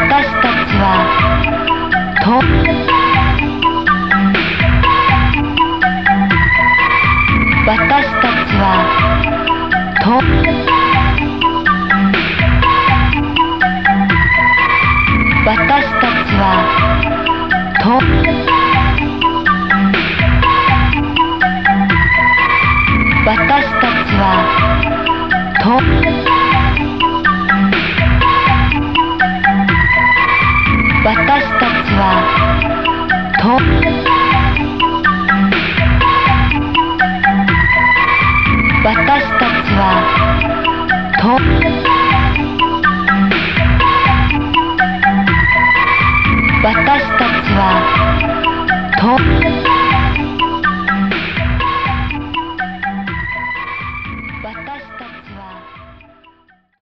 私たちはと私たちはと私たちはと私たちはとはと私たちはと私たちは